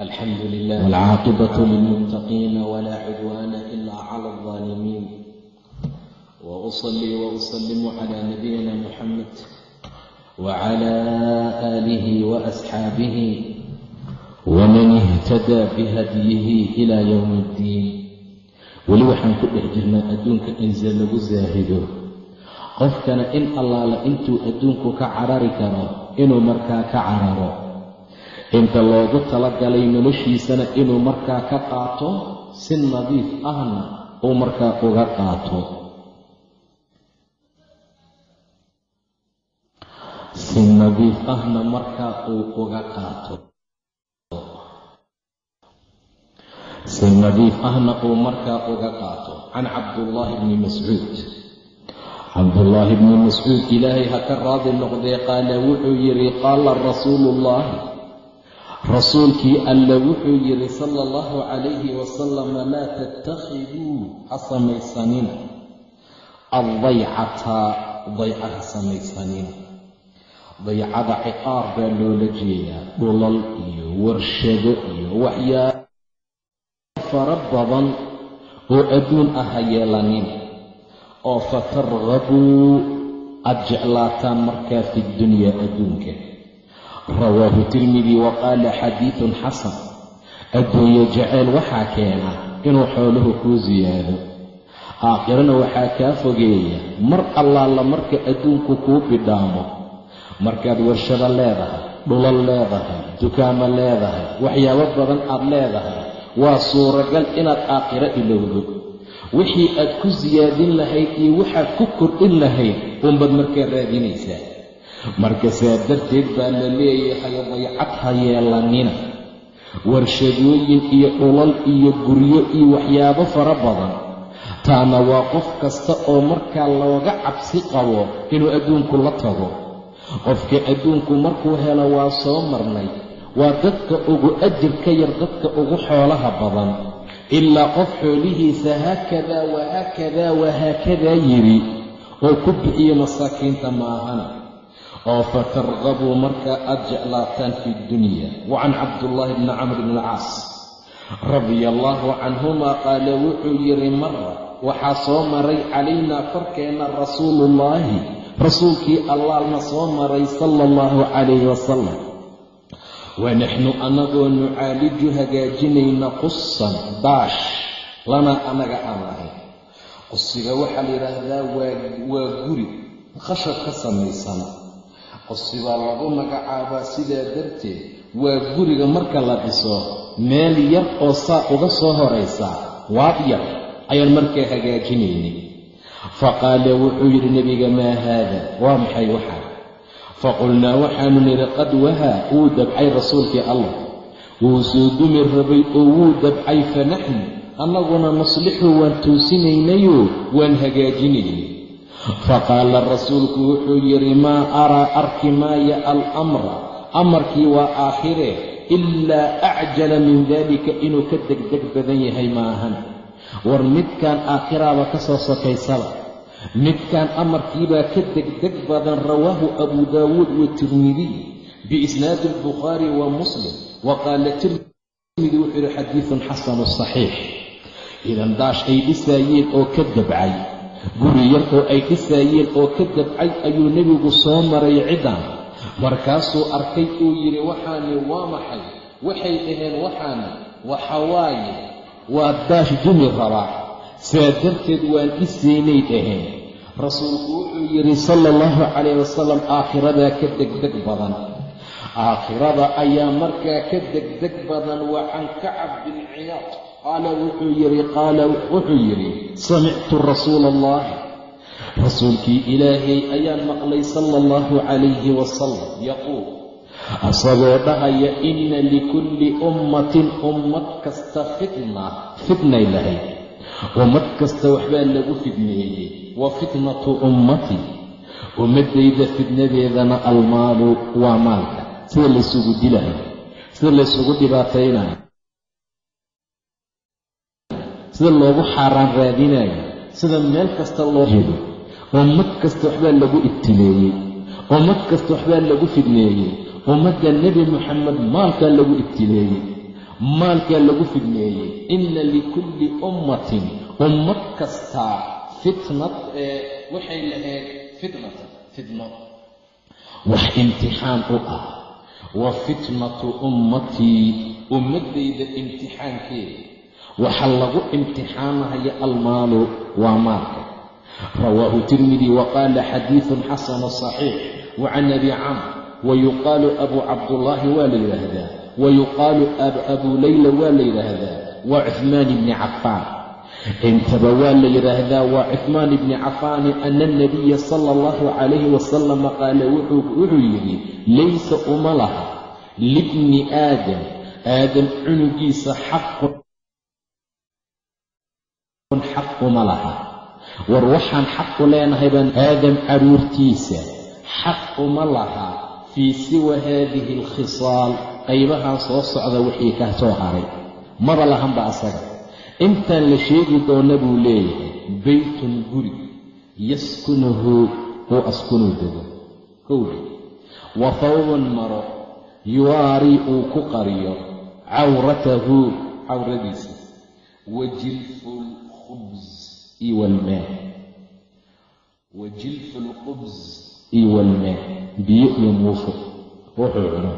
الحمد لله والعاقبة للمتقين ولا عدوان إلا على الظالمين وأصلي وأسلم على نبينا محمد وعلى آله وأصحابه ومن اهتدى بهديه إلى يوم الدين weli waxaan ku dhex jirnaa adduunka inse lagu saahido qofkana in allaala intuu adduunku ka carari karo inuu markaa ka cararo inta loogu talagalay noloshiisana inuu markaa ka qaato si nadiif ahna uu markaa uga qaato. Si nadiif ahna markaa uu uga qaato. Si nadiif ahna uu markaa uga qaato. Can cabdullaahi bni mascuud. Cabdullaahi bni mascuud ilaahay ha ka raadi noqdee qaala wuxuu yidhi qaala rasuuluullaahi rasuulkii alla wuxuu yidhi sala allahu calayhi wasalama laa tattakhiduu ha samaysanina addaycata dayca ha samaysanina daycada ciqaar baa loola jeedaa dhulal iyo warshado iyo waxyaa fara badan oo adduun ah ha yeelanin oo fatargabuu aad jeclaataan markaa fi dunyaa adduunka rawaahu tirmidi wa qaala xadiidun xasan. Adduunye jaceyl waxaa keena inuu xooluhu kuu siyaado aakhirana waxaa kaa fogeeya mar allaala marka adduunku kuu bidhaamo markaad warshado leedahay dhulal leedahay dukaamo leedahay waxyaabo badan aad leedahay waa suuragal inaad aakhiro ilowdo. Wixii aad ku siyaadin lahayd iyo waxaad ku kordhin lahayd unbaad markaa raadinaysaa marka saa darteed baa la leeyahay daycad ha yeelanina warshadooyin iyo dhulal iyo guryo iyo waxyaabo fara badan. Taana waa qof kasta oo markaa looga cabsi qabo inuu adduunku la tago. Qofka adduunku markuu helo waa soo marnay. Waa dadka ugu ajir ka yar dadka ugu xoolaha badan. Ilaa qof xoolihiisa haakadaa wahaakadaa wahaakadaa yidhi oo ku bixiyo masaakiinta maahana oo fatarqabuu markaa aad jeclaataan fi dunya. Wa can cabdullaahi bni camr bni alcaas radia allaahu canhumaa qaala wuxuu yidhi mara waxaa soo maray calaynaa korkeenna rasuuluullaahi rasuulkii allaalna soo maray sala allahu calayhi wasalam wanaxnu annagoo nucaaliju hagaajinayna qusan daash lanaa annaga aan lahayn. Qusiga waxaa la yidhaahdaa waa guri khashab ka samaysan qusi baa lagu magacaabaa sidaa darteed waa guriga marka la dhiso meel yar oo saa uga soo horaysa waad yar ayaan markaa hagaajinaynay fa qaala wuxuu yidhi nebiga maa haada? Waa maxay waxaa faqulnaa waxaanu nidhi qad wahaa wuu dabcay rasuulkii allah. Wuu soo dumi rabay oo wuu dabcay fanaxnu annaguna nuslixu waan toosinaynayoo waan hagaajinaynay faqaala rasuulku wuxuu yidhi maa araa arki maaya alamra amarkii waa aakhiree ilaa acjala min daalika inuu ka degdeg badan yahay maahan war midkaan aakhiraaba ka soo sokaysaba midkaan amarkiibaa ka degdeg badan rawaahu abu daawuud watirmidiy biisnaadi albukhaari wa muslim wa qaala tirmidi wuxuu yidhi xadiidun xasanu saxiix idan daash ay dhisaayeen oo ka dabcay guri yar oo ay dhisaayeen oo ka dabcay ayuu nebigu soo maray ciddan markaasuu arkay uu yidhi waxaani waa maxay? Waxay dhaheen waxaani waxa waaye waa daash dumi rabaa. Saa darteed waan dhisaynay dhaheen. Rasuulku wuxuu yidhi sala allahu calayh wasalam aakhiradaa ka degdeg badan. Aakhirada ayaa markaa ka degdeg badan waa can kacab bin ciyaad qaala wuxuu yidhi qaala wuxuu yidhi samictu rasuula allahi rasuulkii ilaahay ayaan maqlay sala allahu calayhi wasalam yaquul asagoo dhahaya inna likulli ummatin ummad kasta fitna fitnay lahayd ummad kasta waxbaa lagu fidneeyey wa fitnatu ummatii ummaddayda fitnadeedana almaalu waa maalka sida laysugu dilayo sida laysugu dhibaataynayo sida loogu xaaraan raadinayo sida meel kasta loo hedo ummad kasta waxbaa lagu ibtileeyey ummad kasta waxbaa lagu fidneeyey ummadda nebi moxamed maalkaa lagu ibtileeyey maalkaa lagu fidneeyey. Inna likulli ummatin ummad kastaa fitnad ee waxay lahayd fitnatan fitno. Wax imtixaan u ah wa fitnatu ummatii ummaddayda imtixaankeeda waxa lagu imtixaanahaya almaalu waa maalka rawaahu tirmidi wa qaala xadiidun xasanu saxiix wa can abi camr wa yuqaalu abu cabdullaahi waa la yidhaahdaa wa yuqaalu abu layla waa la yidhaahdaa waa cuhmaan ibni cafaan. Intaba waa la yidhaahdaa waa cuhmaan ibni cafaani ana anabiya sala allahu calayhi wasalama qaala wuxuu yidhi laysa uma laha libni aadam aadam cunugiisa xaqun xaq uma laha. War waxaan xaq u leenahay baan aadam caruurtiisa xaq uma laha. Fii siwa haadihi alkhisaal. Qaybahan soo socda wixii ka soo haray. Maba lahanba asaga. Intaan la sheegi doona buu leeyahay beytun guri yaskunuhu uu askunuu dego. Kowdhi wa thawban maro yuwaarii uu ku qariyo cawratahu cawradiisa. Wa wa jilfu lkhubs iyo walmaa biyo iyo muufo wuxuu cuno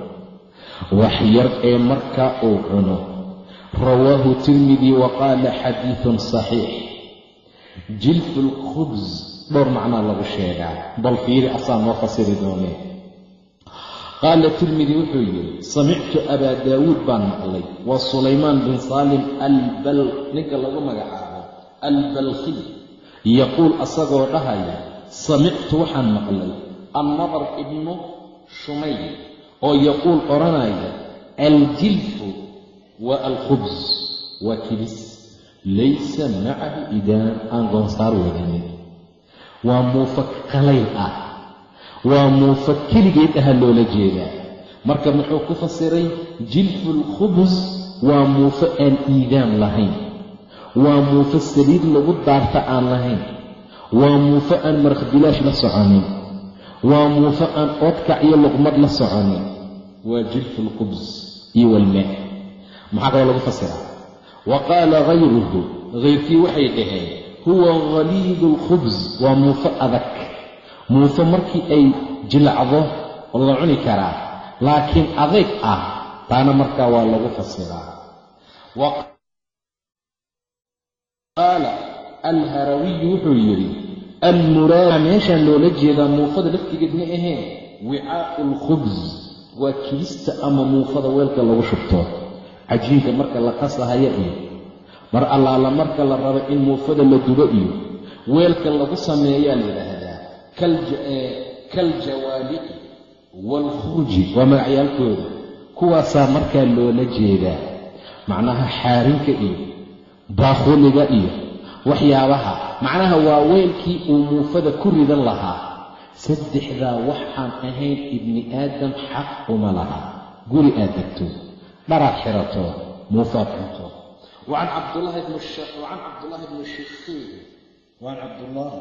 wax yar ee markaa uu cuno rawaahu tirmidi wa qaala xadiidun saxiix jilfu lkhubs dhowr macnaa lagu sheegaa bal fiiri asaa noo fasiri doonee qaala tirmidi wuxuu yidhi samictu abaa daawuud baan maqlay waa sulaymaan bin saalim albal ninka lagu magacaabo albalkhiy yaquul asagoo dhahaya samictu waxaan maqlay annadar ibnu shumay oo yaquul odhanaya aljilfu waa alkhubs waa kibis laysa macahu idaan aan goonsaar wadanin waa muufa qalayl ah. Waa muufa keligeed aha loola jeedaa. Marka muxuu ku fasiray jilfu lkhubus waa muufo aan iidaam lahayn waa muufo saliid lagu daarta aan lahayn. Waa muufo aan markhbilaash la soconin. Waa muufo aan oodkac iyo luqmad la soconin. Waa jilfu lkhubs iyo walmaa maxaa kaloo lagu fasiraa? Wa qaala hayruhu hayrkii waxay dhaheen huwa haliidu lkhubs waa muufo adag. Muufo markii ay jilacdo la cuni karaa laakiin adayg ah taana markaa waa lagu fasiraa qaala alharawiyu wuxuu yidhi almuraada meeshaan loola jeedaa muufada laftigeed ma aheen. Wicaau lkhubs waa kibista ama muufada weelka lagu shubto. Cajiinka marka la qasahayo iyo mar allaala marka la rabo in muufada la dubo iyo weelka lagu sameeyaa la yidhaahdaa kaljawaaliqi waalkhuruji waa magacyaalkooda. Kuwaasaa markaa loola jeedaa. Macnaha xaarinka iyo baakhuliga iyo waxyaabaha. Macnaha waa weelkii uu muufada ku ridan lahaa saddexdaa waxaan ahayn ibni aadam xaq uma laha. Guri aad degto dharaad xirato muufaad cunto. Wacan cabdulaahi bni shikhiin waan cabdullaahi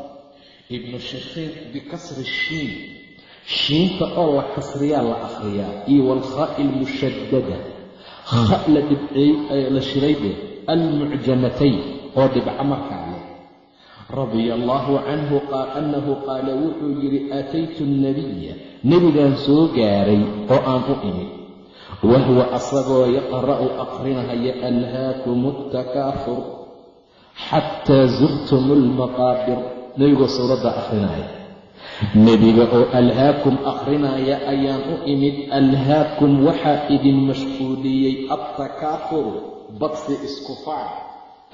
ibnu shikhiin bikasri shiin. Shiinta oo la kasriyaa la akhriyaa. Iyo waalkhaa'i almushaddada kha la dhibceey la shirayde almucjamatayn oo dhibco markaa leh radia allaahu canhu annahu qaala wuxuu yidhi aataytu alnabiya nebigaan soo gaaray oo aan u imid wahuwa asagoo yaqra'u aqrinahaya alhaakum altakaafur xataa zurtum almaqaabir nebigoo suuradda akhrinaya nebiga oo alhaakum akhrinaya ayaan u imid alhaakum waxaa idin mashquuliyey altakaafuru badsi isku faac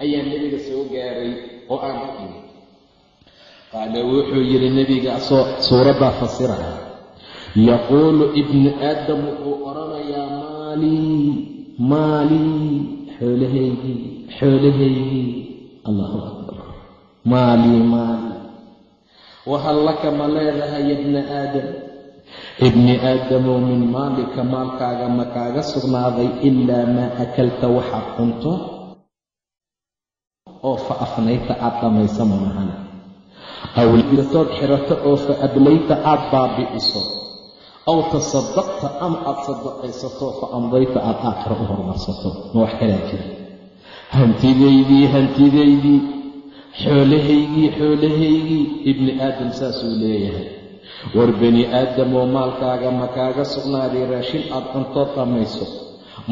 ayaa nebiga soo gaaray oo aan u imid qaala wuxuu yidhi nebiga asoo suuraddaa fasiraya yaquulu ibni aadam wuxuu odhanayaa maalii maalii xoolahaygii xoolahaygii allahu akbar. Maalii maalii wahal laka ma leedahay ibna aadam ibni aadamow min maalika maalkaaga ma kaaga sugnaaday ilaa maa akalta waxaad cunto? Oo fa afnayta aad dhammaysa maahan aw lisood xirato oo fa ablayta aad baabi'iso. Aw tasadaqta ama aad sadaqaysato fa amdayta aad aakhira u horumarsato ma wax kalaa jira hantidaydii hantidaydii xoolahaygii xoolahaygii. Ibni aadam saasuu leeyahay war bani aadamoo maalkaaga ma kaaga sugnaaday raashin aad cuntood dhammayso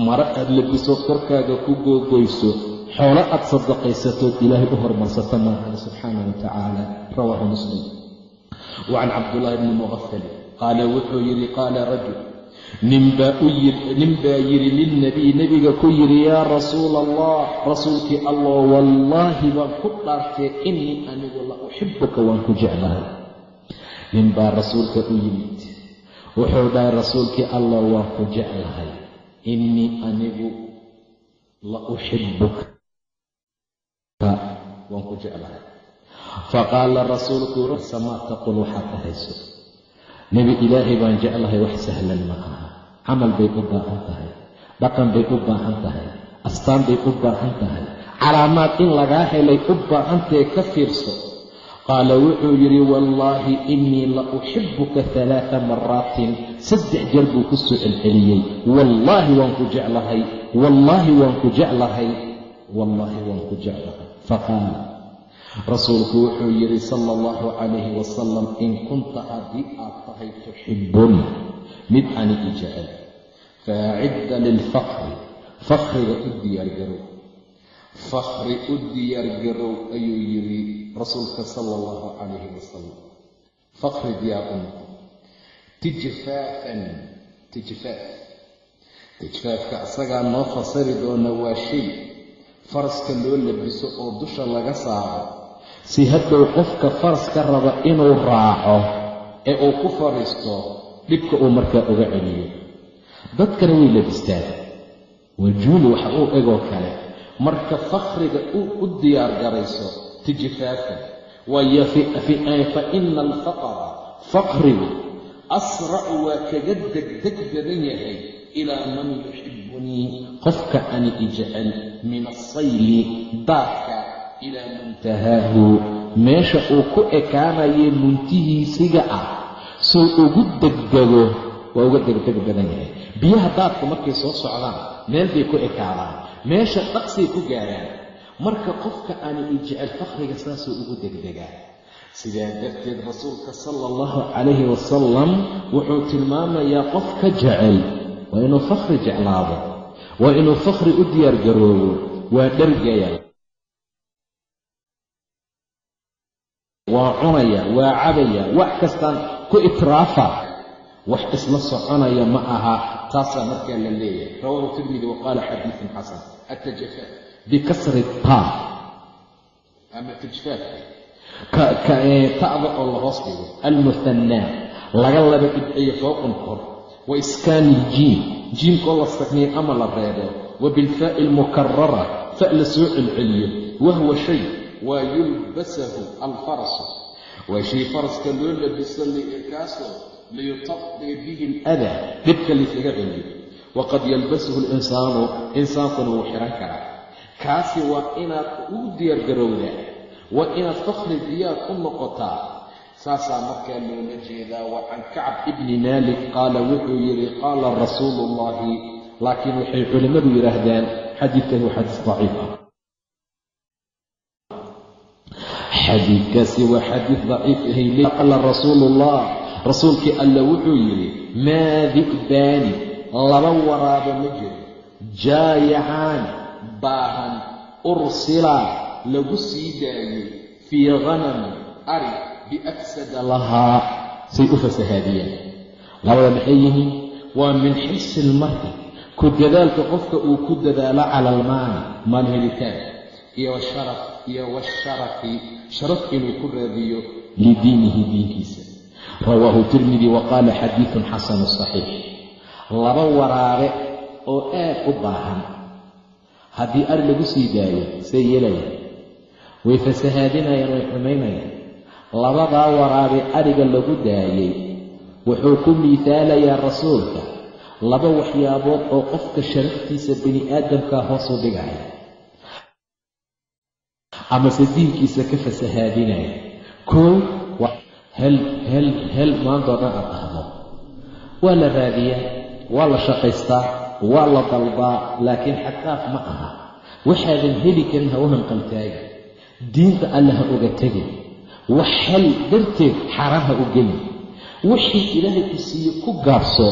maro aad labisood korkaaga ku googoyso xoolo aad sadaqaysatood ilaahay u hormarsato maahan subxaana wa tacaala. Rawaahu muslim. Wa can cabdullaahi bni muqafali qaala wuxuu yidhi qaala rajul nin baa yidhi lilnabiy nebiga ku yidhi yaa rasuula allah rasuulkii allah wallaahi baan ku dhaartee innii anigu la uxibuka waan ku jeclahay nin baa rasuulka u yimid. Wuxuu dhahay rasuulkii allah waan ku jeclahay. Innii anigu la uxibuka waan ku jeclahay. Faqaala rasuulku samaa taqul waxaad dhahayso nebi ilaahay baan jeclahay wax sahlan ma aha. Camal bay u baahan tahay. Dhaqan bay u baahan tahay. Astaan bay u baahan tahay. Calaamaad in lagaa helay u baahantae ka fiirso qaala wuxuu yidhi wallaahi innii la uxibuka halaaa maraatin saddex jeer buu ku soo celceliyey wallaahi waan ku jeclahay wallaahi waan ku jeclahay wallaahi waan ku jeclahay faqaala rasuulku wuxuu yidhi sala allahu calayhi wasalam in kunta haddii aad tahay tuxibuni mid ani i jecel faacidda lilfaqri fakriga u diyaargarow fakri u diyaargarow ayuu yidhi rasuulka sala allahu calayhi wasalam fakri diyaar u noqo tijfaafan. Tijfaaf. Tijfaafka asagaa noo fasiri doona waa shay faraska loo labiso oo dusha laga saaro. Si haddow qofka faraska raba inuu raaco ee uu ku fadhiisto dhibka uu markaa uga celiyo. Dadkana way labistaan wajuuli waxa uu egoo kale. Marka fakhriga uu u diyaar garayso tijfaafan waayo fa ina alfaqra faqrigu asracu waa kaga degdeg badan yahay ilaa man yuxibunii qofka ani i jecel min asayli daadka ilaa muntahaahu meesha uu ku ekaanayee muntihiisiga ah suu ugu degdego waa uga degdeg badan yahay biyaha daadku markay soo socdaan meel bay ku ekaadaan meesha dhaqsay ku gaaraan marka qofka ani i jecel fakhriga saasuu ugu degdegaa. Sidaa darteed rasuulka sala allahu calayhi wasalam wuxuu tilmaamayaa qof ka jecel waa inuu fakhri jeclaado waa inuu fakhri u diyaargaroobo waa dhargaya waa cunaya waa cabaya wax kastaan ku itraafa wax isla soconaya ma aha. Taasaa markaa la leeyahay. Rawaahu tirmidi wa qaala xadiidun xasan. Atajafaaf bikasri taa ama tijfaafka ta'da oo la hoos dhigo almuhannaa laga laba dhibciyo fowqan kor wa iskaani iljiim jiimkoo la sakniyo ama la reebo wa bilfaa'i almukarara fa' la soo celceliyo wahwa shay waa yulbasahu alfarasu waa shay faraska loo labiso kaasoo liyutaqdi bihi aladaa dhibka laysaga celiyo waqad yalbasuhu linsaanu insaankuna wuu xihan karaa kaasi waa inaad ugu diyaargarowdaa waa inaad fakhri diyaar u noqotaa. Saasaa markaa loola jeedaa wa can kacb ibni maalik qaala wuxuu yidhi qaala rasuulu ullahi laakiin waxay culimmadu yidhaahdaan xadiidkani waa xadiis daciif ah. Xadiidkaasi waa xadiid daciif ahay qaala rasuuluullah rasuulkii alla wuxuu yidhi maa di'baani laba waraabo ma jiro jaayacaani baahan ursilaa lagu sii daayey fii hanami ari biafsada lahaa say u fasahaadiyaan labada maxay yihiin? Waa min xibsi ilmar'i ku dadaalka qofka uu ku dadaalo cala almaali maal helitaan iyo washaraf iyo washarafi sharaf inuu ku raadiyo lidiinihi diinkiisa. Rawaahu tirmidi wa qaala xadiidun xasanu saxiix. Laba waraabe oo aad u baahan haddii ari lagu sii daayo say yeelayaan. Way fasahaadinayaan way xumaynayaan labadaa waraabe ariga lagu daayey wuxuu ku miihaalayaa rasuulka. Laba waxyaabood oo qofka sharaftiisa bini aadamkaa hoos u dhigaya. Amase diinkiisa ka fasahaadinaya. Koow hel hel hel maantoo dhan aad dhahdo waa la raadiyaa waa la shaqaystaa waa la dalbaa laakiin xaddaaf ma aha. Waxaadan heli karin ha u hanqaltaagi diinta alle ha oga tegin wax hel darteed xaaraan ha u gelin. Wixii ilaahay ku siiye ku gaabso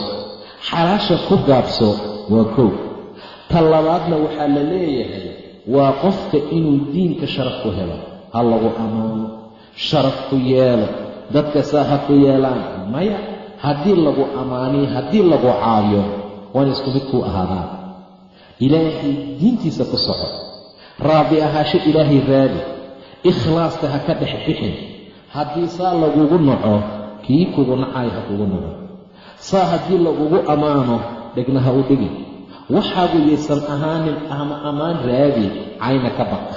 xalaasha ku gaabso waa kow. Ta labaadna waxaa la leeyahay waa qofka inuu diinka sharaf ku helo ha lagu ammaano sharaf ku yeelo. Dadka saa ha ku yeelaan maya haddii lagu ammaaniyo haddii lagu caayo waan isku mid kuu ahaadaan. Ilaahay diintiisa ku soco raadi ahaasho ilaahay raadi ikhlaaska ha ka dhex bixin. Haddii saa lagugu naco kii kugu nacayo ha kugu naco saa haddii lagugu ammaano dhegna ha u dhigin waxaagu yaysan ahaanin ama ammaan raadi cayna ka baq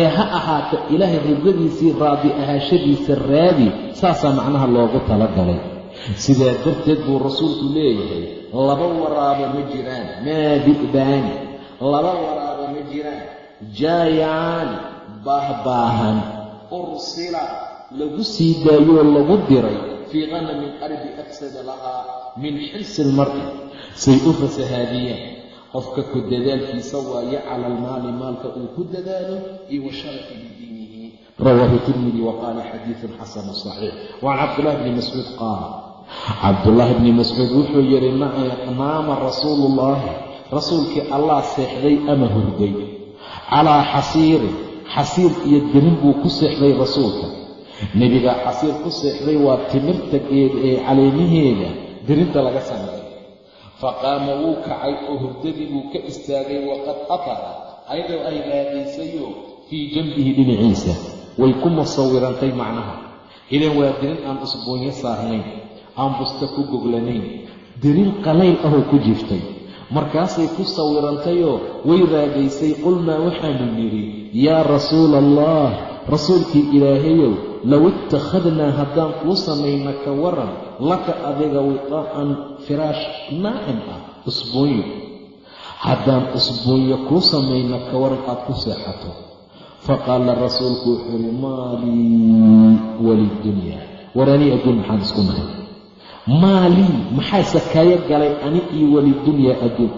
ee ha ahaato ilaahay ridadiisii raadi ahaashadiisa raadi saasaa macnaha loogu talagalay. Sidaa darteed buu rasuulku leeyahay laba waraabo ma jiraan. Maa di'baani laba waraabo ma jiraan. Jaayaani baahbaahan. Ursila lagu sii daayoo lagu diray. Fii qanamin ardi afsada lahaa min xirsi ilmar'i say u fasahaadiyeen. Qofka ku dadaalkiisa waaye cala almaali maalka uu ku dadaalo iyo wa sharafi bidiinihi rawaahu tirmidi wa qaala xadiidun xasanu saxiix. Wacan cabdullahi bni mascuud qaal cabdullaahi bni mascuud wuxuu yidhi naama rasuuluullaahi rasuulkii allah seexday ama hurday? Calaa xasiirin xasiir iyo derin buu ku seexday rasuulka. Nebigaa xasiir ku seexday waa timirta geed ee caleemaheeda derinta laga sameeyo faqaama wuu kacay oo hurdadii buu ka istaagay waqad atara ayadoo ay raadaysayo fii janbihi dhinaciisa way ku musawirantay macnaha. Ilan waa dirin aan usbuunyo saarnayn aan ku goglanayn. Dirin qalayl ahoo ku jiftay. Markaasay ku sawirantayoo way raadaysay qulnaa waxaanu nidhi yaa rasuula allah rasuulkii ilaahayow low ittakhadnaa haddaan kuu samayna ka waran laka adiga wiqaa'an firaash naacim ah usbuunyo haddaan usbuunyo kuu samayna ka waran aad ku seexato. Faqaala rasuulku wuxuu uhi maalii walidunya war anii adduun maxaan isku nahay maalii maxaa sakaayo galay ani iyo welidunyaa adduun?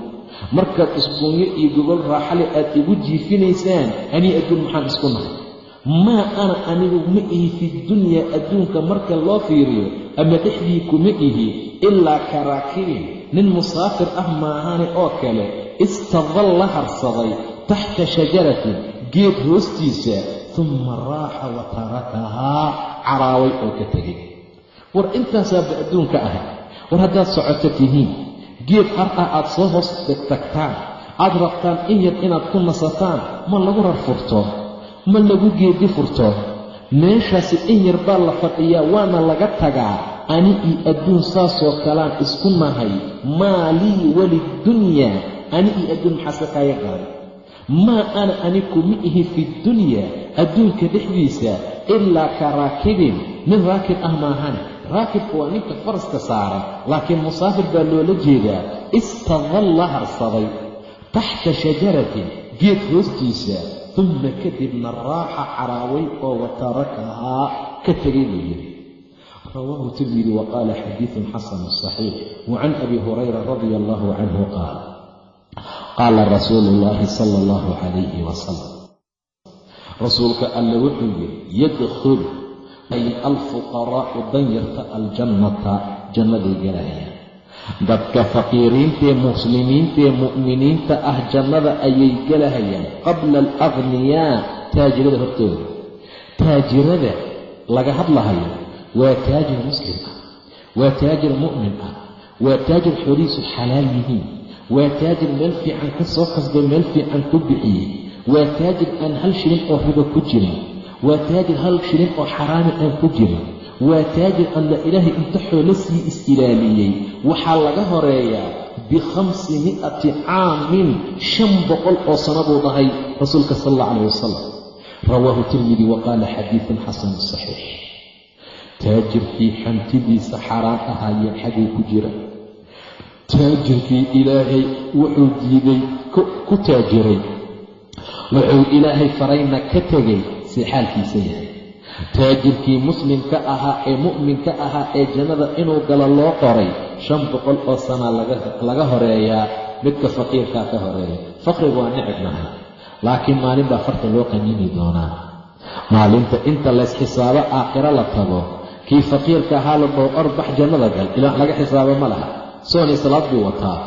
Markaad usbuunyo iyo gogol raaxale aad igu jiifinaysaan anii adduun maxaan isku nahay? Maa ana anigu ma ihi fi dunyaa adduunka marka loo fiiriyo ama dhexdii kuma ihi ilaa karaakibin nin musaafir ah maahane oo kale istadalla harsaday taxta shajaratin geed hoostiisa tumma raaxa wa tarakahaa caraaway oo ka tegay war intaasaaba adduunka ah war haddaad socoto tihiin geed har ah aad soo hoos tagtaan aad rabtaan in yar inaad ku nasataan ma lagu rar furto ma lagu geedi furto. Meeshaasi in yar baa la fadhiyaa waana laga tagaa. Ani io adduun saasoo kalaan isku nahay maa lii walidunyaa ani io adduun maxaase kaaya galay maa ana aniku ma ihi fi dunyaa adduunka dhexdiisa ilaa ka raakibin. Nin raakib ah maahane. Raakibka waa ninka faraska saaran laakiin musaafir baa loola jeedaa. Istadalla harsaday taxta shajaratin geed hoostiisa. Dumma kadibna raaxa caraaway oo watarakahaa ka tegay buu yidhi. Rawaahu tirmidi wa qaala xadiidun xasanu saxiix. Wa can abi hurayra radia allahu canhu qaal qaala rasuulu ullaahi sala allahu calayhi wasalam rasuulka alle wuxuu yidhi yadkhul ay alfuqaraa'u danyarta aljannata jannaday galayaan dadka faqiiriintaee muslimiintaee mu'miniinta ah jannada ayay gelahayaan qabla alaqhniyaa taajirada hortooda taajirada laga hadlahayo waa taajir muslim ah waa taajir mu'min ah waa taajir xoolihiisu xalaal yihiin waa taajir meel fiican ka soo kasbay meel fiican ku bixiyey waa taajir aan hal shilin oo ribo ku jirin waa taajir hal shilin oo xaraami aan ku jirin waa taajir alla ilaahay inta xoolo sii is-ilaaliyey. Waxaa laga horeeyaa bikhamsi mi'ati caamin shan boqol oo sano buu dhahay rasuulka sal alla calayh wasalam rawaahu tirmidi wa qaala xadiidun xasanu saxiix. Taajirkii xantidiisa xaaraan ahaayeen xaguu ku jira taajirkii ilaahay wuxuu diiday ku taajiray. Wuxuu ilaahay farayna ka tegay see xaalkiisa yahay. Taajirkii muslimka ahaa ee mu'minka ahaa ee jannada inuu galo loo qoray shan boqol oo sana laga horeeyaa midka faqiirkaa ka horreeya. Faqrigu waa nicibnahay laakiin maalin baa farta loo qanyini doonaa. Maalinta inta laysxisaabo aakhiro la tago kii faqiirka ahaa la dhoo orbax jannada gal ilaa laga xisaabo ma laha soonii salaad buu wataa.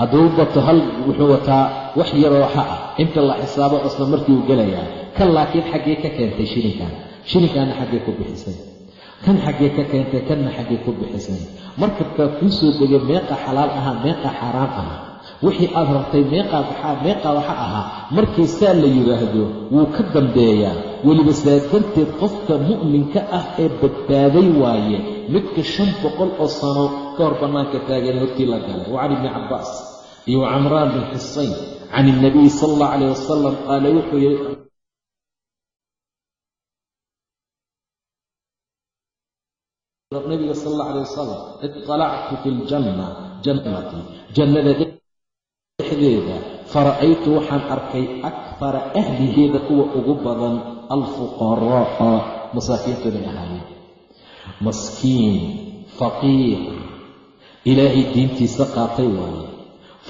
Hadduu bato hal wuxuu wataa wax yaroo waxa ah. Inta la xisaabo isla markii uu gelayaa kan laakiin xaggee ka keentay shilinkan shilinkaana xaggee ku bixisay. Kan xaggee ka keentay kanna xaggee ku bixisay. Markabkaa kuu soo degay meeqa xalaal ahaa meeqa xaaraan ahaa wixii aad rabtay meeqaa waxaa waxa ahaa markii saa la yidhaahdo wuu ka dambeeyaa. Weliba saa darteed qofka mu'minka ah ee badbaaday waaye midka shan boqol oo sano ka hor bannaanka taagan hortii la galay. Wa can ibni cabbaas iyo wa camraan bin xusayn can ilnabiyi sala allahu calayh wasalam qaala wuxuu yihi nabiga sal alla alay wasalam iطalactu fi ljanna jannati. Jannada dhexdeeda fara'aytu waxaan arkay akfara ahligeeda kuwa ugu badan alfuqaraa masaakiintooday ahaayeen. Maskiin faqiir. Ilaahay diintiisa qaatay waaye.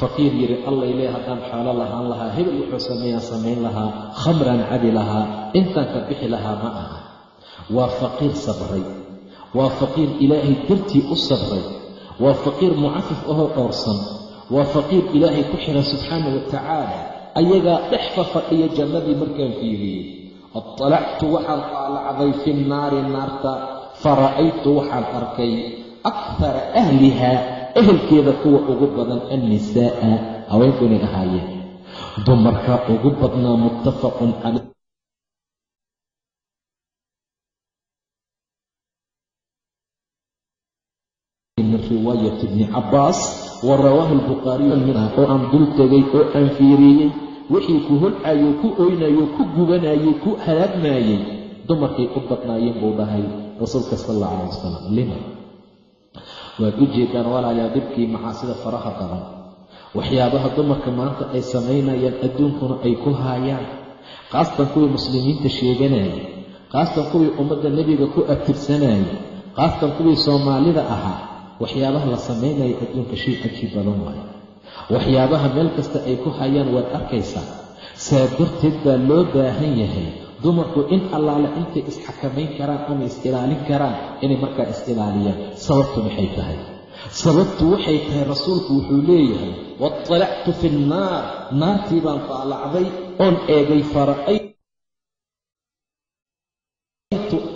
Faqiir yidhi allay lee haddaan xoolo lahaan lahaa hebel wuxuu sameeyaan samayn lahaa khamraan cabi lahaa intaan ka bixi lahaa ma aha. Waa faqiir sabray. Waa faqiir ilaahay dartii u sabray. Waa faqiir mucafif ahoo dhowrsan waa faqiir ilaahay ku xiran subxaana wa tacaala ayagaa dhex fa fadhiya jannadii markaan fiiriyey adalactu waxaan qaalacday fi nnaari naarta fara'aytu waxaan arkay akthara ahlihaa ehelkeeda kuwa ugu badan annisaa'a. Haweenku inay ahaayeen. Dumarkaa ugu badnaa muttafaqun calay. Min riwaayat ibni cabbaas wa rawaahu albukhaariyu minha oo aan dul tegay oo aan fiiriyey wixii ku holcayoo ku oynayo ku gubanayey ku halaagmaayey dumarkay u badnaayeen buu dhahay rasuulka sal alla calah wasalam lima? Waad u jeedaan walaalayaa dhibkii macaasida faraha badan. Waxyaabaha dumarka maanta ay samaynayaan adduunkuna ay ku haayaan. Khaasatan kuwii muslimiinta sheeganayay khaasatan kuwii ummadda nebiga ku abtirsanayay khaasatan kuwii soomaalida ahaa waxyaabaha la samaynaya adduunka shay cajiib badan waayo. Waxyaabaha meel kasta ay ku hayaan waad arkaysaa. Saa darteed baa loo baahan yahay dumarku in allaale intay isxakamayn karaan ama is-ilaalin karaan inay markaa is-ilaaliyaan. Sababtu maxay tahay? Sababtu waxay tahay rasuulku wuxuu leeyahay waطalactu fi nnaar. Naartii baan taalacday oon eegay fara'aytu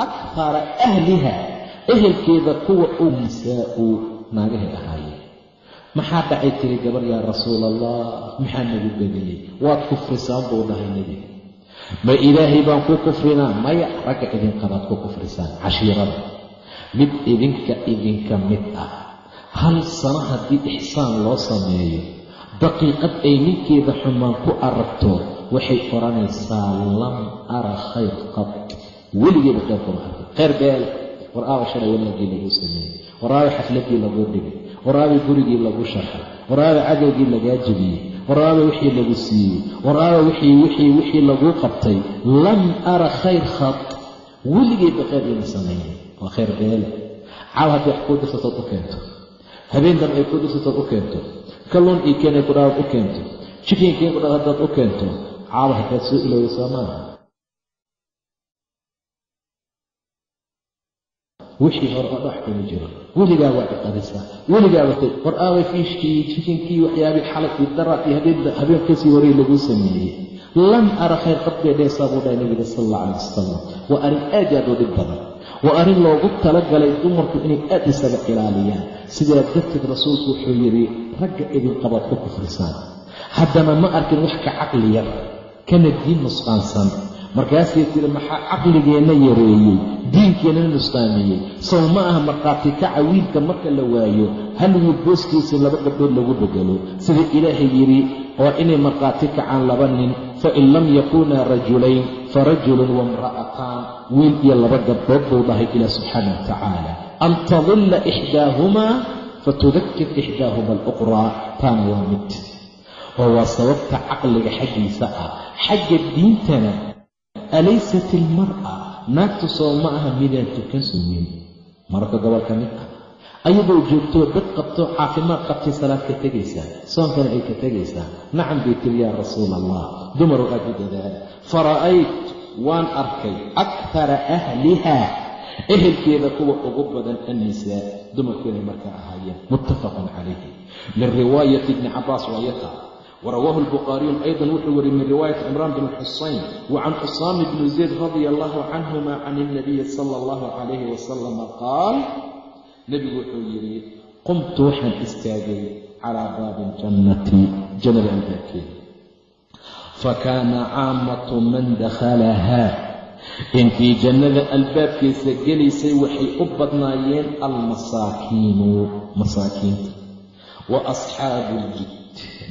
akthara ahliha ehelkeeda kuwa u nisaa'u naagahay ahaayeen maxaa dhacay tiri gabar yaa rasuul allah maxaa nagu bediyey waad kufrisaan buu dhahay nebiga ma ilaahay baan ku kufrinaa? Maya ragga idinqabaad ku kufrisaan cashiirada. Mid idinka idinka mid ah. Hal sano haddii ixsaan loo sameeyo daqiiqad ay ninkeeda xumaan ku aragto waxay odhanaysaa lam ara khayr qad weligeeba khayr kuma arkin khayr beel war aawa shalay wanaagii laguu sameeyey. War aawa xafladii laguu dhigay. War aawa gurigii lagu sharxay. War aawa cadowgii lagaa jebiyey war aawa wixii lagu siiyey. War aawa wixii wixii wixii laguu qabtay. Lam ara khayr khat weligeedba khayr iima sameeyey waa khayr beele caaw haddii wax kuu dirsatood u keento. Habeen dambe ay kuu dirsatood u keento. Kalluun ii keenay ku dhawaad u keento. Jikinkeen ku dhawaad haddaad u keento. Caawa haddaad soo ilowaysaa maaha wixii hore oo dhex kuma jiro. Weligaa waa iqadisaa weligaa watay war aaway fiishkii jikinkii waxyaabii xalay iyo daraad iyo habeen ka sii horey laguu sameeyey. Lam ara khayr qad bay dheesaa buu dhahay nabiga sal alla calay wasalam waa arrin aad aad u dhib badan. Waa arrin loogu talagalay dumarku inay aad isaga ilaaliyaan. Sidaa darteed rasuulku wuxuu yidhi ragga idinqabaad ku kufrisaan. Haddana ma arkin wax ka caqli yar. Kana diin nusqaansan markaasay tiri maxaa caqligeenna yareeyey? Diinkeena nusqaamiyey sow ma aha markhaati kaca wiilka marka la waayo? Hal wiil booskiisa laba gabdhood lagu bedelo sida ilaahay yidhi oo inay markhaati kacaan laba nin fain lam yakunaa rajulayn farajulun waimra'ataan wiil iyo laba gabdhood buu dhahay ilaah subxaana wa tacaala an tadilla ixdaahumaa fatudakir ixdaahuma aluqraa taana waa mid. Oo waa sababta caqliga xaggiisa ah. Xagga diintana alaysat ilmar'a naagtu soo ma aha midaan tukan sumin mararka gobol ka mid ah ayadoo joogtoo dad qabto caafimaad qabtay salaad ka tegaysaa soonkana ay ka tegaysaa nacam bay tiri yaa rasuula allah dumaru aad u dadaala fara'ayt waan arkay akthara ahlihaa ehelkeeda kuwa ugu badan annisaa dumarku inay markaa ahaayeen muttafaqun calayhi min riwaayati ibni cabaas waayata ورواه البخاري أيضا وحوري من رواية عمران بن حسين وعن أسام بن زيد رضي الله عنهما عن النبي صلى الله عليه وسلم قال نبي وحوري قمت وحن استاجي على باب الجنة جنة الباكين فكان عامة من دخلها intii jannada albaabkiisa gelaysay waxay u badnaayeen almasaakiinu masaakiinta wa asxaabu ljid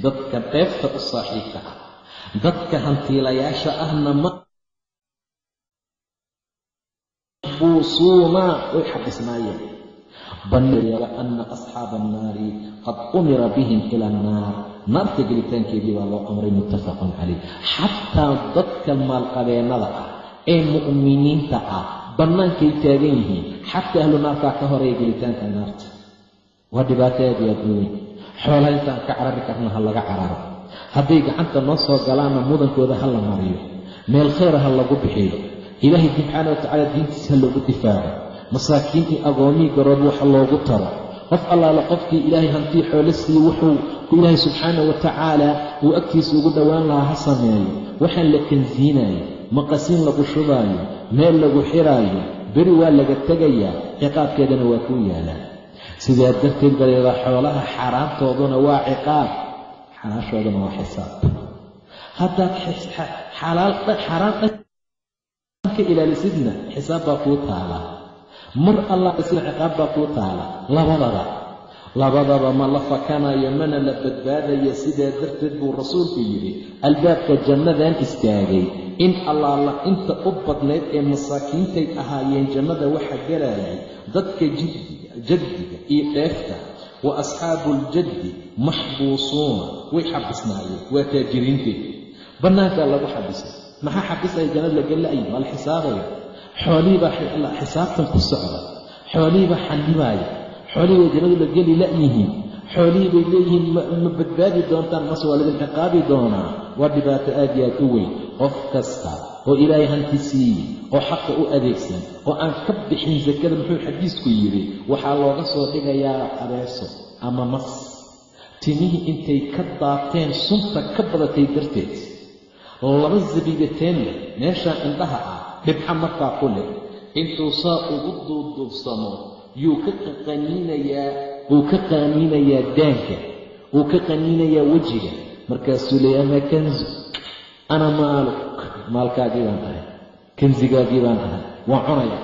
dadka dheefta u saaxiibka ah dadka hantiilayaasha ahna ma buusuuna way xabisnaayeen banniga ana asxaaba annaari qad umira bihim ila annaar. Naarta gelitaankeedii baa loo amray muttafaqun calayh. Xataa dadka maalqabeennada ah ee mu'miniinta ah bannaankay taagan yihiin xataa ahlu naarkaa ka horreeya gelitaanka naarta waa dhibaato aad iyo aad weyn xoolaha intaan ka carari karna ha laga cararo hadday gacanta noo soo galaanna mudankooda ha la mariyo. Meel khayra ha lagu bixiyo. Ilaahay subxaana wa tacaala diintiisa ha loogu difaaco masaakiintii agoomihii garood waxa loogu taro. Qof allaale qofkii ilaahay hantii xoolo siiye wuxuu ilaahay subxaana wa tacaala uu agtiisa ugu dhowaan lahaa ha sameeyo. Waxaan la kansiinayo maqasiin lagu shubaayo meel lagu xiraayo beri waa laga tegayaa ciqaabkeedana waa kuu yaalaa sidaa darteed baleedaa xoolaha xaaraantooduna waa ciqaab. Xalaashooduna waa xisaab. Haddaad ka ilaalisidna xisaab baa kuu taala. Mar allah sida ciqaab baa kuu taala. Labadaba. Labadaba ma la fakanayo mana la badbaadaya sidaa darteed buu rasuulku yidhi albaabka jannadan istaagay. In allaala inta u badnayd ee masaakiintay ahaayeen jannada waxa galayay dadka jiddiga jaddiga iyo dheefta wa asxaabu aljaddi maxbuusuuna way xabisnaayeen waa taajiriinteed. Bannaankaa lagu xabisay maxaa xabisaya jannada laga la'yi waa la xisaabaya. Xoolihiibaa xisaabtan ku socda. Xoolihiibaa xannibaaya xoolihii bay jannadu la geli la'yihiin xoolihii bay leeyihiin ma badbaadi doontaan mase waa laidin ciqaabi doonaa. Waa dhibaato aad iyo aad u weyn qof kasta oo ilaahay hanti siiyey oo xaqa u adeegsan oo aan ka bixin sakada muxuu xadiisku yidhi waxaa looga soo dhigayaa abeeso ama mas. Timihii intay ka daateen sunta ka badatay darteed laba zabiibateen leh meeshaa indhaha ah dhibxa markaa ku leh. Intuu saa ugu duubduubsamo yuu ka qaniinayaa wuu ka qaniinayaa daanka wuu ka qaniinayaa wejiga. Markaasuu leeya amaa kanzu ana maaluk. Maalkaagii baan ahay. Kansigaagii baan ahay. Waa cunaya.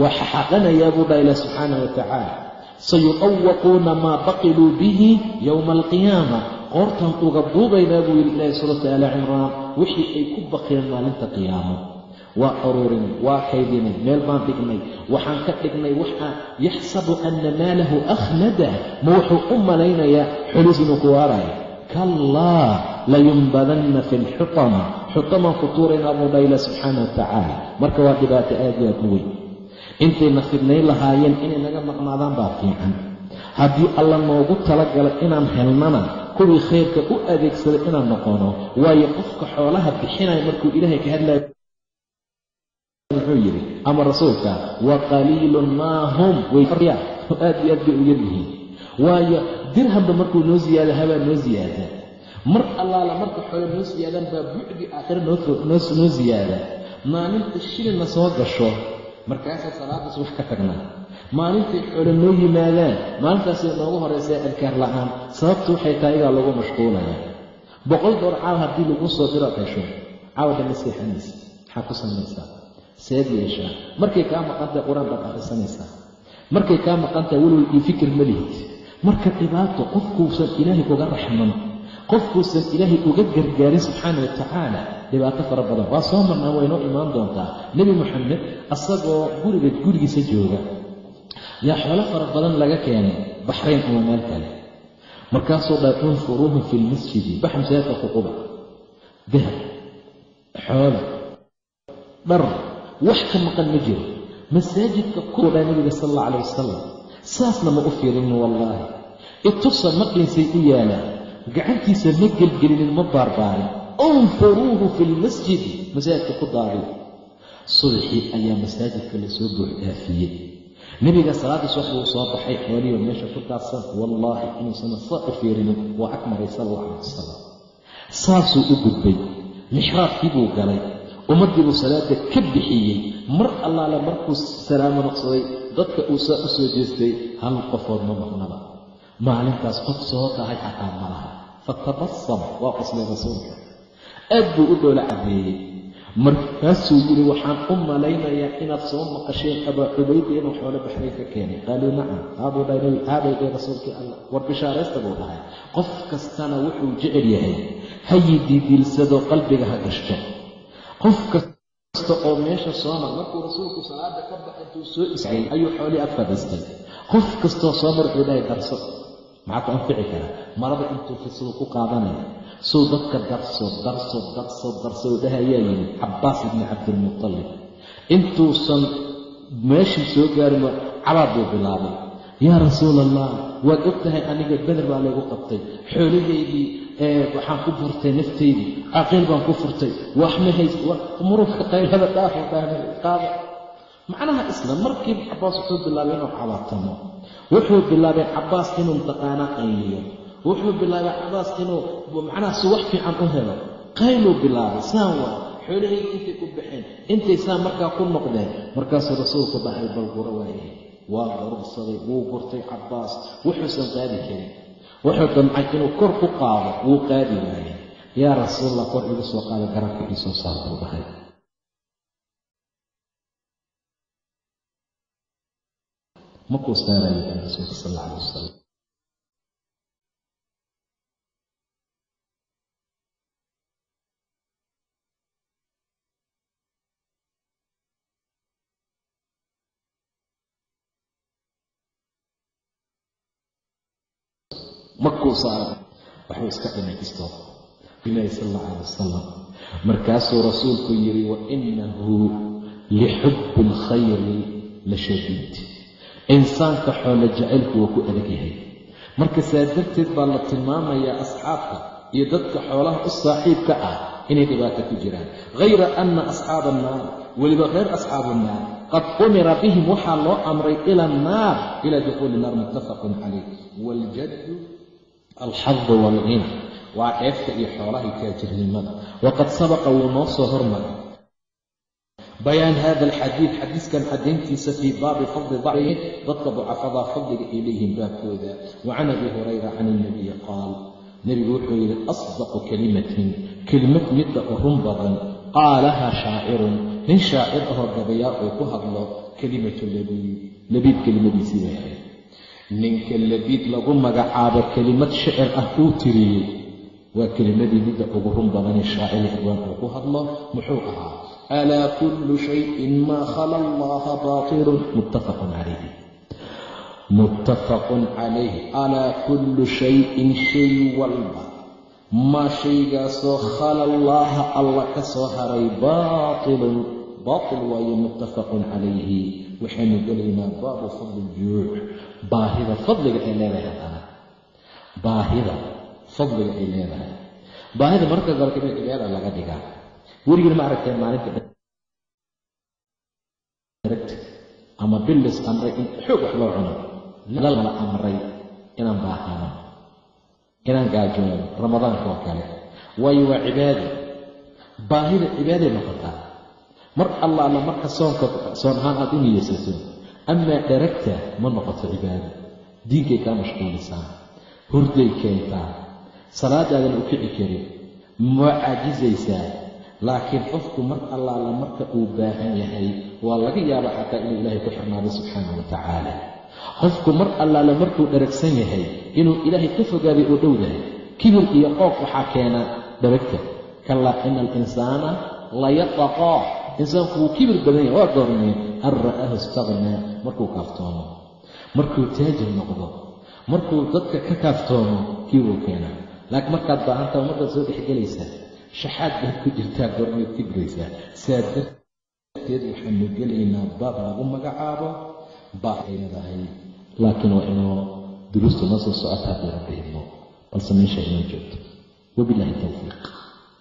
Waa xaxaqanayaa buu dhaha ilah subxaana wa tacaala. Sayuqawaquuna maa baqiluu bihi yowma alqiyaama. Qoortaan uga duubaynaa buu yidhi ilaahi suurata aali cimraan wixii ay ku baqeen maalinta qiyaamo. Waa aruurinay waa kaydinay meel baan dhignay. Waxaan ka dhignay waxa yaxsabu anna maalahu akhlada ma wuxuu u malaynayaa xulis inuu ku waaraayo. Kallaa layumbadanna fi lxutama xutamaan ku tuuraynaa buu dhaha ilah subxaana wa marka waa dhibaato aad iyo aad u weyn. Intay nafidnayn lahaayeen inay naga maqnaadaan baa fiican. Haddii alla noogu talagalay inaan helnana kuwii khayrka u adeegsaday inaan noqono waayo qofka xoolaha bixinaya markuu ilaahay ka hadlaya muxuu yidhi ama rasuulka wa qaliilun maa hum. Waya aad iyo aad bay u yaryihiin waayo dirhamba markuu noo ziyaada habaa noo ziyaada mar allaala marka xoolo noo siyaadaan baa bucdi aakhira noo ziyaada. Maalinta shilinna soo gasho markaasaa salaadaas wax ka tagnaa. Maalintay xoolo noo yimaadaan maalintaasay noogu horaysaa adkaar la'aan sababtu waxay tahay igaa lagu mashquulaya. Boqol door caaw haddii lagu soo diro hesho. Caawa dhamma seexanaysa maxaa ku samaysaa? Seed yeeshaa markay kaa maqantahay qur'aan baad akhrisanaysaa markay kaa maqantahay welwel iyo fikir ma lihid. Marka dhibaato qofkuusan ilaahay uga raxman qofkuusan ilaahay uga gargaarin subxaana wa tacaala dhibaato fara badan. Waa soo marnaa waynoo imaan doontaa. Nebi moxamed asagoo guriga gurigiisa jooga. Yaa xoolo fara badan laga keenay baxrayn ama meel kale. Markaasuu dha unfuruuhu fi lmasjidi bax masaajidka kuquba dahab xoolo dhar wax ka maqan ma jiro. Masaajidka kudhaa nabiga sal alla calah wasalam saasna ma u fiirinin wallaahi. Itusa maqlinsay u yaalaan gacantiisa ma gelgelinin ma baarbaarin. Unfuruuhu fi lmasjidi masaajidka ku daariy subaxii ayaa masaajidka la soo buuxdaafiyey. Nebiga salaadiis wax uu soo baxay xooliyo meesha ku taabsan wallaahi inuusan saa u fiirinin waa ag maray sala allah calah wasalam saasuu u gudbay. Mixraabkii buu galay. Ummaddii buu salaada ka bixiyey. Mar allaale markuu salaamo noqsaday dadka uu saa u soo jeestay hal qofood ma maqnaba maalintaas qof soo tahay xataa ma laha fatabasam waa qoslay rasuulka. Aad buu u dhoola caddeeyey markaasuu yidhi waxaan u malaynayaa inaad soo maqasheen abaa cubayda inuu xoolo baxray ka keenay. Qaaluu nacam aabuu dhahay aabay dhahay rasuulkii allah. War bishaaraysta buu dhahay. Qof kastana wuxuu jecel yahay hayi diidiilsadoo qalbiga ha gashto. Qof kasta oo meesha soo mar markuu rasuulku salaada ka baxa intuu soo iscay ayuu xoolii ag fadhiistay. Qof kastoo soo mar wuxuu dhahay darso maxaa ku anfici kara. Marada intuu fislu ku qaadanaya suu dadka darso darso darso darso dhahayaa yidhi cabbaas ibni cabdilmutalib intuusan meeshii soo gaarin cabaad buu bilaabay. Yaa rasuul allah waad og tahay aniga beder baa laygu qabtay. Xoolahaydii waxaan ku furtay naftaydii caqiil baan ku furtay. Wax ma hays murufka qaylada dhaafo qaada macnaha isla markiiba cabbaas wuxuu bilaabay inuu cabaatamo wuxuu bilaabay cabbaas inuu mtaqaanaa qayliyo. Wuxuu bilaabay cabbaas inuu macnaha si wax fiican u helo. Qayluu bilaabay saan waa. Xoolahayga intay ku baxeen intay saan markaa ku noqdeen markaasuu rasuulku dhahay bal guro waaye. Waa gorursaday wuu gurtay cabbaas. Wuxuusan qaadi karin wuxuu damcay inuu kor ku qaado wuu qaadi waayey yaa rasuulallah kor igu soo qaada garabka ii soo saar buu dhahay makuu saaraya rasuulka sal alla alay wasalam markuu saaray waxuu iska dhimay kisto ilaahi sal alla calay wasalam markaasuu rasuulku yidhi wa inahu lixubbi alkhayri la shadiid insaanka xoolo jacaylku waa ku adag yahay. Marka saa darteed baa la tilmaamayaa asxaabta iyo dadka xoolaha u saaxiibka ah inay dhibaato ku jiraan. Hayra anna asxaaba annaar weliba reer asxaabu annaar qad umira bihim waxaa loo amray ila annaar ilaa dukhuuli naar muttafaqun calayh. Waaljaddu alxadu waalghina waa dheefta iyo xoolaha taajirnimada. Waqad sabaqa wuu noo soo hormaray bayaan hada alxadiid xadiiskan caddayntiisa fii baabi fadli dacfihi dadka ducafadaa fadliga ay leeyihiin baabkooda wa can abi hurayra can ilnabiyi qaal nebigu wuxuu yidhi asdaqu kelimatin kelimad midda u run badan qaalahaa shaacirun nin shaacir ahoo gabayaa uu ku hadlo kelimatu labiid labiid kelimadiisii bay ahayd ninka labiid lagu magacaabo kelimad shicir ah uu tiriyey waa kelimadii midda ugu run badanee shaaciri abwaan uu ku hadlo muxuu ahaa alaa kullu shayin maa khala allaha baatilun muttafaqun calayhi muttafaqun calayh alaa kullu shayin shay walba maa shaygaasoo khala allaaha alla ka soo haray baatilun. Baatil waaye muttafaqun calayhi waxaynu gelaynaa baabu fadli juuc baahida fadliga ay leedahay haddana. Baahida fadliga ay leedahay. Baahida marka galka in cibaada laga dhigaa. Weligiin ma aragteen maalinta ama billis amray in xoog wax loo cuno. Nala amray inaan baahano inaan gaajoono ramadaanka oo kale. Waayo waa cibaado baahida cibaaday noqotaa mar allaala marka soonka soon ahaan aad u niyeysato amaa dheragta ma noqoto cibaado diinkay kaa mashquulisaa hurday keentaa salaadaadan u kici karin waa caajisaysaa laakiin qofku mar allaala marka uu baahan yahay waa laga yaaba xataa inuu ilaahay ku xirnaado subxaanah wa tacaala. Qofku mar allaala markuu dharagsan yahay inuu ilaahay ka fogaaday oo dhowdahay kibir iyo qoof waxaa keena dharagta. Kalaa ina alinsaana layataqaa insaanku wuu kibir badan yahay waa goormee an ra'aahu istaqnaa markuu kaaftoomo. Markuu taajir noqdo markuu dadka ka kaaftoomo kibiruu keenaa laakiin markaad baahantaa markaad soo dhexgelaysaa shaxaad baad ku jirtaa goormayd kibraysaa saa darteed waxaanu gelaynaa baab lagu magacaabo baab ay leedahay laakiin waa inuu duruustu noo soo socota rabbi idmo balse meesha inoo joogto. Wabilaahi towfiiq